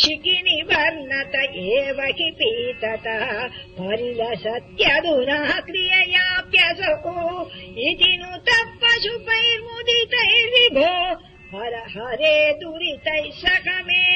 शिखिनि वर्णत एव हि पीततः परिलसत्यधुनः क्रिययाप्यसको इति नुतः पशुपैर्मुदितैर्विभो। हर हरे दुरितैः सकमे